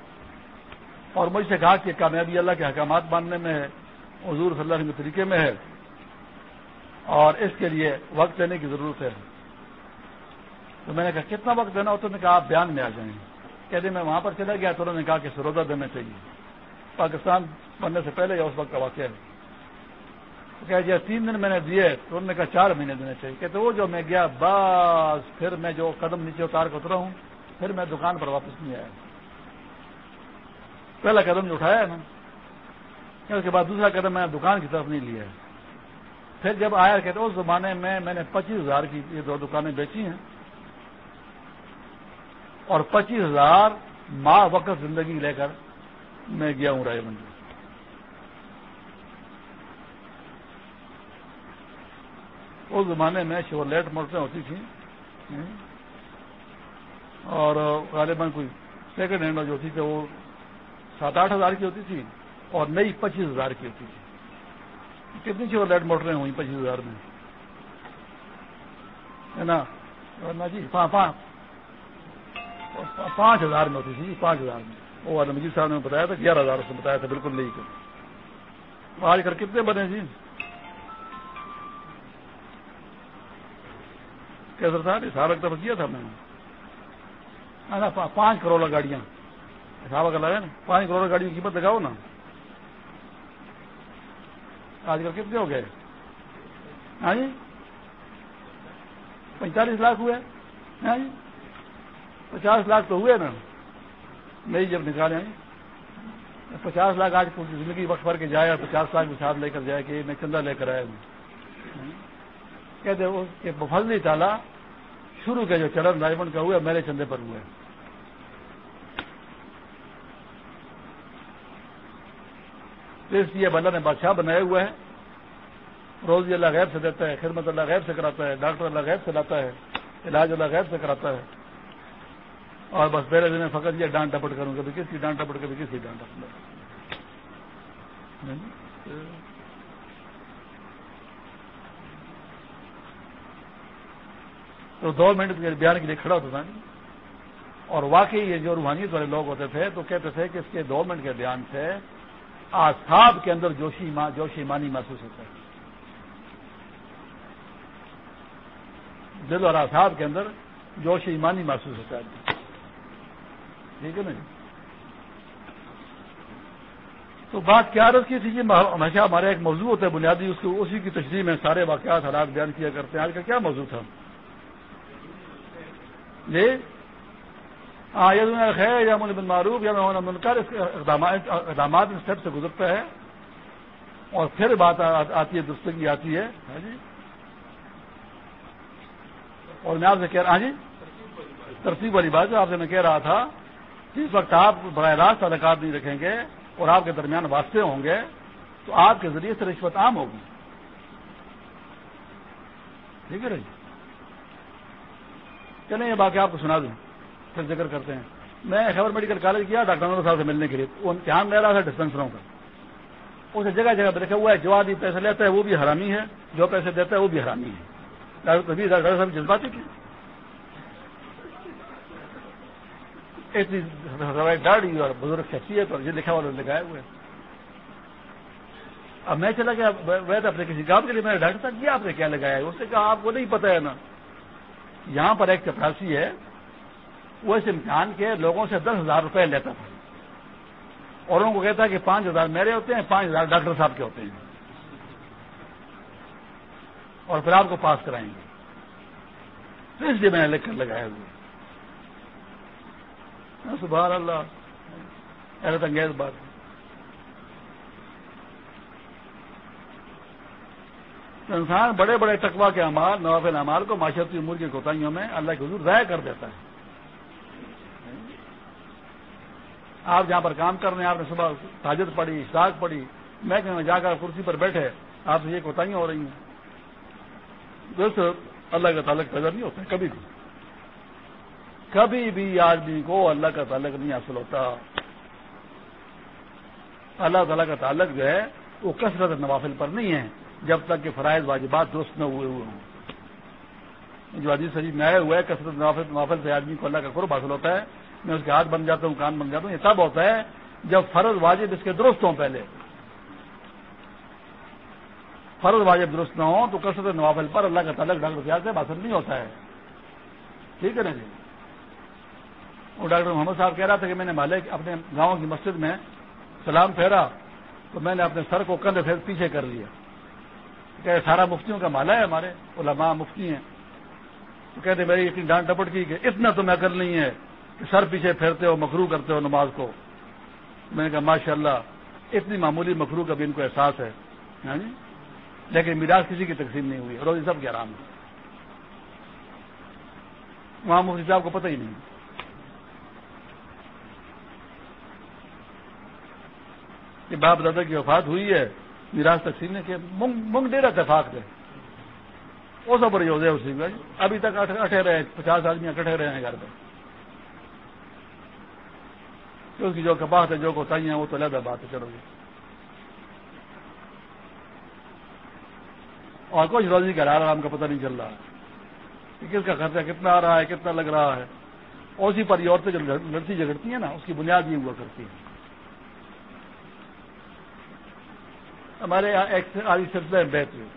Speaker 1: اور مجھ سے کہا کہ کامیابی اللہ کے حکامات ماننے میں ہے، حضور صلی اللہ علیہ کے طریقے میں ہے، اور اس کے لیے وقت دینے کی ضرورت ہے۔ تو میں نے کہا، کتنا وقت دینا ہو؟ تو نے کہا، آپ بیان میں آ جائیں۔ کہتے میں وہاں پر چلا گیا تو انہوں نے کہا کہ سرودا دینا چاہیے۔ پاکستان بننے سے پہلے یا اس وقت کا واقعہ ہے۔ کہ جی تین دن میں نے دیے، تو انہوں نے کہا چار مہینے دینے چاہیے۔ کہتے، وہ جو میں گیا بس پھر میں جو قدم نیچے اتار کر اترا ہوں پھر میں دکان پر واپس نہیں آیا۔ پہلا قدم جو اٹھایا ہے نا اس کے بعد دوسرا قدم میں دکان کی طرف نہیں لیا۔ پھر جب آیا کہتے اس زمانے میں میں نے پچیس ہزار کی یہ دو دکانیں بیچی ہیں۔ اور پچیس ہزار ماہ وقت زندگی لے کر میں گیا ہوں رائے منڈی۔ اس زمانے میں شیورلیٹ موٹریں ہوتی تھیں۔ اور غالباً کوئی سیکنڈ ہینڈ جو تھی کہ وہ سات آٹھ ہزار کی ہوتی تھی اور نئی پچیس ہزار کی ہوتی تھی۔ کتنی شیور لائٹ موٹریں ہوئی پچیس ہزار میں؟ ہے نا؟ جی پانچ ہزار میں ہوتی تھی جی، پانچ ہزار میں۔ وہ والے مجید صاحب نے بتایا تھا، گیارہ ہزار اس نے بتایا تھا، بالکل نہیں کر آج کل کتنے بنے جی؟ کیسر صاحب سارا طرف کیا تھا میں نے۔ پانچ کروڑ گاڑیاں۔ حساب کا لگا نا؟ پانچ کروڑ گاڑی کی قیمت لگاؤ نا۔ آج کل کتنے ہو گئے؟ ہاں جی؟ پینتالیس لاکھ ہوئے۔ ہاں جی؟ پچاس لاکھ تو ہوئے نا۔ نہیں جب نکالے پچاس لاکھ آج زندگی وقت بھر کے جائے اور پچاس لاکھ ساتھ لے کر جائے کہ میں چندہ لے کر آیا ہوں۔ ہاں جی؟ کہتے کہ فضلی تالا شروع کے جو چلن ڈائمنڈ کا ہوا میرے چندے پر ہوئے اس لیے اللہ نے بادشاہ بنائے ہوئے ہیں۔ روزی اللہ غیر سے دیتا ہے، خدمت اللہ غیر سے کراتا ہے، ڈاکٹر اللہ غیر سے لاتا ہے، علاج اللہ غیر سے کراتا ہے۔ اور بس پہلے دن فقط یہ ڈانٹ ڈپٹ کروں گا کس کی ڈانٹ ڈپٹ کر کس کی ڈانٹ ڈپٹ۔ تو دو منٹ کے بیان کے لیے کھڑا ہوتا تھا۔ اور واقعی یہ جو روحانیت والے لوگ ہوتے تھے تو کہتے تھے کہ اس کے دو منٹ کے بیان سے آساب کے اندر جوشی جوشی مانی محسوس ہوتا ہے۔ دل اور آساب کے اندر جوش ایمانی محسوس ہوتا ہے۔ ٹھیک ہے نا جی؟ تو بات کیا عرض کی تھی جی ہمیشہ ہمارا ایک موضوع ہوتا ہے بنیادی، اس کو اسی کی تشریح میں سارے واقعات حالات بیان کیا کرتے ہیں۔ آج کا کیا موضوع تھا؟ جی ہاں خیر یا بن معروف، یا منکر اقدامات اسٹیپ سے گزرتا ہے۔ اور پھر بات آتی ہے دستگی آتی ہے۔ ہاں جی۔ اور میں آپ سے کہہ رہا ہاں جی۔ ترتیب والی بات جو آپ سے میں کہہ رہا تھا کہ اس وقت آپ براہ راست تعلقات نہیں رکھیں گے اور آپ کے درمیان واسطے ہوں گے، تو آپ کے ذریعے سے رشوت عام ہوگی۔ ٹھیک ہے رہی چلیں، یہ باقی آپ کو سنا دوں۔ پھر ذکر کرتے ہیں۔ میں خبر میڈیکل کالج کیا ڈاکٹر صاحب سے ملنے کے لیے۔ وہ دھیان لے رہا تھا ڈسپینسروں کا۔ اسے جگہ جگہ پہ رکھا ہوا ہے جو آدمی پیسے لیتا ہے وہ بھی حرامی ہے، جو پیسے دیتا ہے وہ بھی حرامی ہے۔ ڈاکٹر ڈاکٹر صاحب جذباتی تھی اتنی ڈاڑی اور بزرگ شخصیت اور یہ لکھا والے لگائے ہوئے۔ اب میں چلا گیا اپنے کسی کام کے لیے میں نے ڈاکٹر صاحب کیا آپ نے کیا لگایا ہے؟ اس نے کہا، آپ کو نہیں پتا ہے نا۔ یہاں پر ایک چپراسی ہے، وہ اس امتحان کے لوگوں سے دس ہزار روپے لیتا تھا۔ اور ان کو کہتا کہ پانچ ہزار میرے ہوتے ہیں، پانچ ہزار ڈاکٹر صاحب کے ہوتے ہیں۔ اور پھر آپ کو پاس کرائیں گے۔ تو اس لیے میں نے لکھ کر لگایا۔ ہوئے سبحان اللہ، حیرت انگیز بات۔ انسان بڑے بڑے تقوا کے امال نوافل امال کو معاشرتی امور کی کوتاہیوں میں اللہ کے حضور ضائع کر دیتا ہے۔ آپ جہاں پر کام کر رہے ہیں، آپ نے صبح تاجر پڑی اشتاق پڑی میں جا کر کرسی پر بیٹھے، آپ سے یہ کوتاہیاں ہو رہی ہیں۔ دوست، اللہ کا تعلق پیدا نہیں ہوتا، کبھی بھی۔ کبھی بھی آدمی کو اللہ کا تعلق نہیں حاصل ہوتا۔ اللہ تعالیٰ کا تعلق جو ہے، وہ کثرت نوافل پر نہیں ہے۔ جب تک کہ فرائض واجبات درست نہ ہوئے ہوئے ہوں۔ جو عزیز شریف میں آئے ہوئے ہے کثرت نوافل سے آدمی کو اللہ کا قرب حاصل ہوتا ہے، میں اس کے ہاتھ بن جاتا ہوں، کان بن جاتا ہوں، یہ تب ہوتا ہے جب فرض واجب اس کے درست ہوں پہلے۔ فرض واجب درست نہ ہو تو کثرت نوافل پر، اللہ کا تعلق ڈاکٹر پیاز سے حاصل نہیں ہوتا ہے۔ ٹھیک ہے نا جی؟ وہ ڈاکٹر محمد صاحب کہہ رہا تھا کہ میں نے مالک اپنے گاؤں کی مسجد میں سلام پھیرا تو میں نے اپنے سر کو کندھ پھیر پیچھے کر لیا۔ کہ سارا مفتیوں کا مالا ہے ہمارے، علماء مفتی ہیں۔ تو کہتے میری اتنی ڈانٹ ڈپٹ کی کہ اتنا تو میں کر نہیں ہے کہ سر پیچھے پھیرتے ہو، مکرو کرتے ہو نماز کو۔ میں نے کہا ماشاء اللہ اتنی معمولی مکرو کا بھی ان کو احساس ہے۔ ہاں جی؟ لیکن میراث کسی کی تقسیم نہیں ہوئی، روزی سب کے آرام ہے وہاں مفتی صاحب کو پتہ ہی نہیں۔ کہ باپ دادا کی وفات ہوئی ہے۔ میراث تقسیم نے کہ منگ ڈیرا اتفاق ہے وہ سب بڑی ہو جائے اسی میں ابھی تک اٹھے رہے، پچاس آدمی اکٹھے رہے ہیں گھر پہ۔ اس کی جو کباہت ہے جو کوتاہی ہیں، وہ تو علیحدہ بات ہے، چلو گی اور کچھ روزی کا آرام کا پتہ نہیں چل رہا کہ کس کا خرچہ کتنا آ رہا ہے، کتنا لگ رہا ہے۔ اسی پر یہ عورتیں جو لڑتی جگڑتی ہیں نا، اس کی بنیاد یہ ہوا کرتی ہے۔ ہمارے یہاں ایک آدھی سلسلے میں بیت ہوئی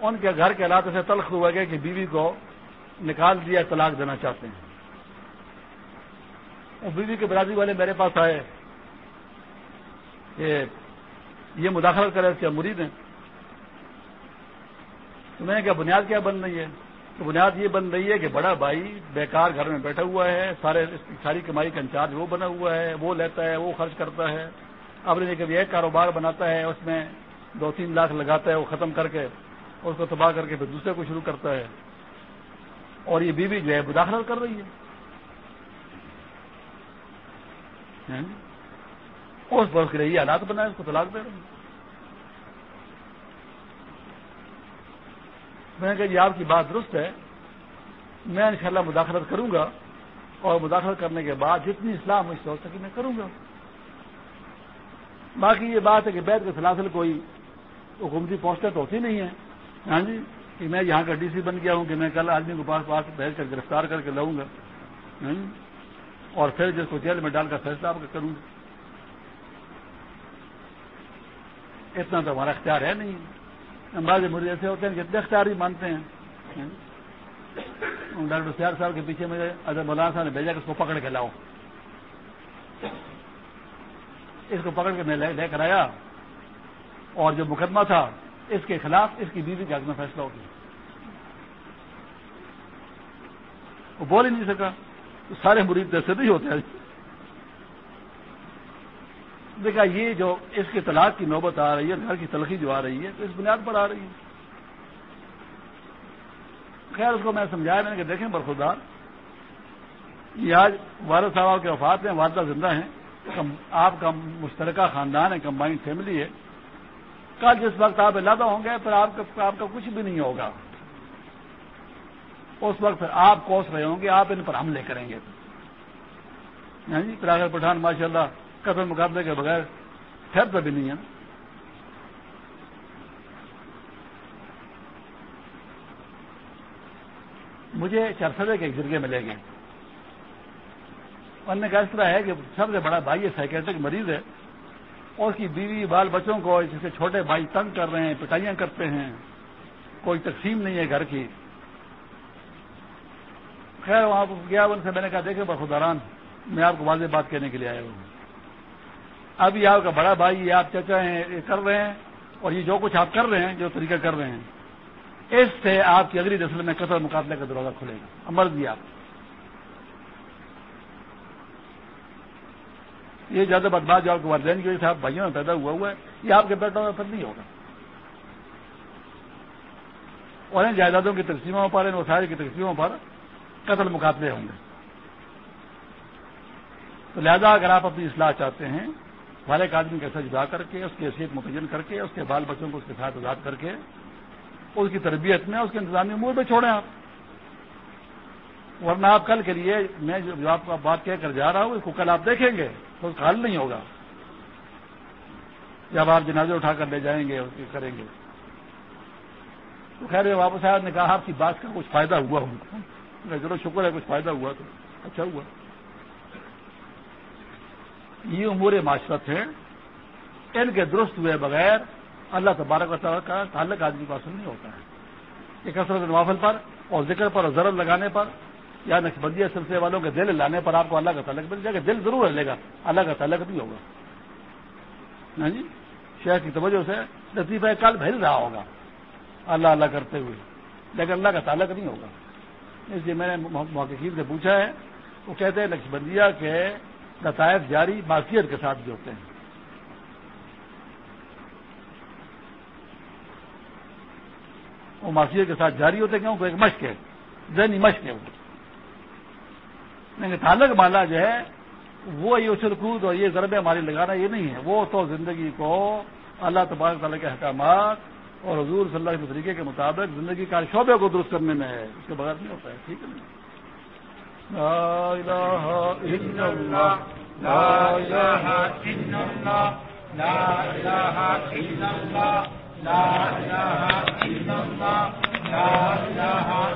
Speaker 1: ان کے گھر کے حالات سے تلخ ہوا گیا کہ بیوی کو نکال دیا، طلاق دینا چاہتے ہیں۔ وہ بیوی کے برادری والے میرے پاس آئے کہ یہ مداخلت کرے اس کے مرید ہیں۔ تو میں نے کہا، بنیاد کیا بن رہی ہے؟ تو بنیاد یہ بن رہی ہے کہ بڑا بھائی بیکار گھر میں بیٹھا ہوا ہے، سارے ساری کمائی کا انچارج وہ بنا ہوا ہے، وہ لیتا ہے، وہ خرچ کرتا ہے۔ اب نے کبھی ایک کاروبار بناتا ہے، اس میں دو تین لاکھ لگاتا ہے، وہ ختم کر کے اس کو تباہ کر کے پھر دوسرے کو شروع کرتا ہے۔ اور یہ بیوی جو ہے مداخلت کر رہی ہے۔ ہاں؟ اس برس کے لیے یہ حالات بنائے، اس کو طلاق دے رہے ہیں۔ میں نے کہا جی آپ کی بات درست ہے۔ میں انشاءاللہ مداخلت کروں گا اور مداخلت کرنے کے بعد جتنی اصلاح مجھ سے ہو سکی میں کروں گا۔ باقی یہ بات ہے کہ بیت کے سلاسل کوئی حکومتی پوسٹر تو ہوتی نہیں ہے ہاں جی؟ کہ میں یہاں کا ڈی سی بن گیا ہوں کہ میں کل آدمی کو پاس پاس بھیج کر گرفتار کر کے لاؤں گا۔ ہاں جی؟ اور پھر جس کو جیل میں ڈال کر فیصلہ آپ کا کروں گا۔ اتنا تو ہمارا اختیار ہے نہیں۔ بعض مجھے ایسے ہوتے ہیں کہ اتنے اختیار ہی مانتے ہیں۔ ہاں جی؟ ڈاکٹر سیار صاحب کے پیچھے مجھے اگر مولانا صاحب نے بھیجا کہ اس کو پکڑ کے لاؤ۔ اس کو پکڑ کے میں لے کر آیا اور جو مقدمہ تھا، اس کے خلاف اس کی بیوی کے حق میں فیصلہ ہو گیا۔ وہ بول ہی نہیں سکا۔ تو سارے مرید ایسے نہیں ہوتے دیکھا یہ جو اس کے طلاق کی نوبت آ رہی ہے، گھر کی تلخی جو آ رہی ہے، تو اس بنیاد پر آ رہی ہے۔ خیر، اس کو میں سمجھایا، میں نے کہ دیکھیں برخودار یہ آج والد صاحب کے وفات ہیں والدہ زندہ ہیں۔ آپ کا مشترکہ خاندان ہے کمبائنڈ فیملی ہے۔ کل جس وقت آپ علیحدہ ہوں گے، پھر آپ کا کچھ بھی نہیں ہوگا۔ اس وقت پھر آپ کوس رہے ہوں گے، آپ ان پر حملے کریں گے۔ ہاں جی پراگر پٹھان ماشاء اللہ قتل مقابلے کے بغیر ٹھہرتا بھی نہیں ہے مجھے چرسدے کے ایک جرگے ملے گئے۔ انہوں نے کہا اس طرح ہے کہ سب سے بڑا بھائی یہ سائکیٹرک مریض ہے اور اس کی بیوی بال بچوں کو جسے چھوٹے بھائی تنگ کر رہے ہیں، پٹائیاں کرتے ہیں۔ کوئی تقسیم نہیں ہے گھر کی۔ خیر، وہاں گیا، ان سے میں نے کہا دیکھے بخوداران میں آپ کو واضح بات کہنے کے لیے آیا ہوں۔ اب یہ آپ کا بڑا بھائی، یہ آپ چچا ہیں، یہ کر رہے ہیں، اور یہ جو کچھ آپ کر رہے ہیں، جو طریقہ کر رہے ہیں، اس سے آپ کی اگلی نسل میں قطر مقابلے کا دروازہ کھلے گا۔ امر دیا آپ۔ یہ زیادہ بدماش جو آپ کے والدین کی وجہ سے آپ بھائیوں میں پیدا ہوا ہوا ہے، یہ آپ کے بیٹوں میں پھر نہیں ہوگا۔ اور ان جائیدادوں کی تقسیموں پر، ان وسائل کی تقسیموں پر قتل مقابلے ہوں گے۔ تو لہذا اگر آپ اپنی اصلاح چاہتے ہیں والے آدمی کا جدا کر کے، اس کی حیثیت متعین کر کے، اس کے بال بچوں کو اس کے ساتھ آزاد کر کے، اس کی تربیت میں، اس کے انتظامی امور میں چھوڑیں آپ۔ ورنہ آپ کل کے لیے، میں جو آپ کو بات کہہ کر جا رہا ہوں، اس کو کل آپ دیکھیں گے۔ تو اس کا حل نہیں ہوگا۔ جب آپ جنازے اٹھا کر لے جائیں گے کریں گے۔ تو خیر واپس آیا، نے کہا، آپ کی بات کا کچھ فائدہ ہوا ہوں۔ چلو، شکر ہے، کچھ فائدہ ہوا تو۔ اچھا ہوا۔ یہ امور معاشرت ہے ان کے درست ہوئے بغیر اللہ تبارک و تعالیٰ کا تعلق آدمی کو حاصل نہیں ہوتا ہے۔ کہ کثرت نوافل پر اور ذکر پر اور ضرور لگانے پر یا نقشبندیہ سلسلے والوں کے دل لانے پر آپ کو اللہ کا تعلق مل جائے گا، دل ضرور لے گا، اللہ کا تعلق نہیں ہوگا۔ ہاں جی؟ شہر کی توجہ سے لطیفہ کل بھیج رہا ہوگا، اللہ اللہ کرتے ہوئے، لیکن اللہ کا تعلق نہیں ہوگا۔ اس لیے میں نے محققین سے پوچھا ہے، وہ کہتے ہیں نقشبندیہ کے لطائف جاری باقیت کے ساتھ بھی ہوتے ہیں۔ وہ معاشیت کے ساتھ جاری ہوتے کیوں؟ ایک مشق ہے، ذہنی مشق ہے وہ۔ لیکن مالا جو ہے، وہ یہ اچھل کود اور یہ ضربے ہماری لگانا یہ نہیں ہے۔ وہ تو زندگی کو اللہ تبارک تعالیٰ کے احکامات اور حضور صلی اللہ علیہ طریقے کے مطابق زندگی کا شعبے کو درست کرنے میں ہے۔ اس کے بغیر نہیں ہوتا ہے، ٹھیک ہے لا الہ الا اللہ، لا الہ الا اللہ، لا الہ الا اللہ، لا الہ الا اللہ، لا الہ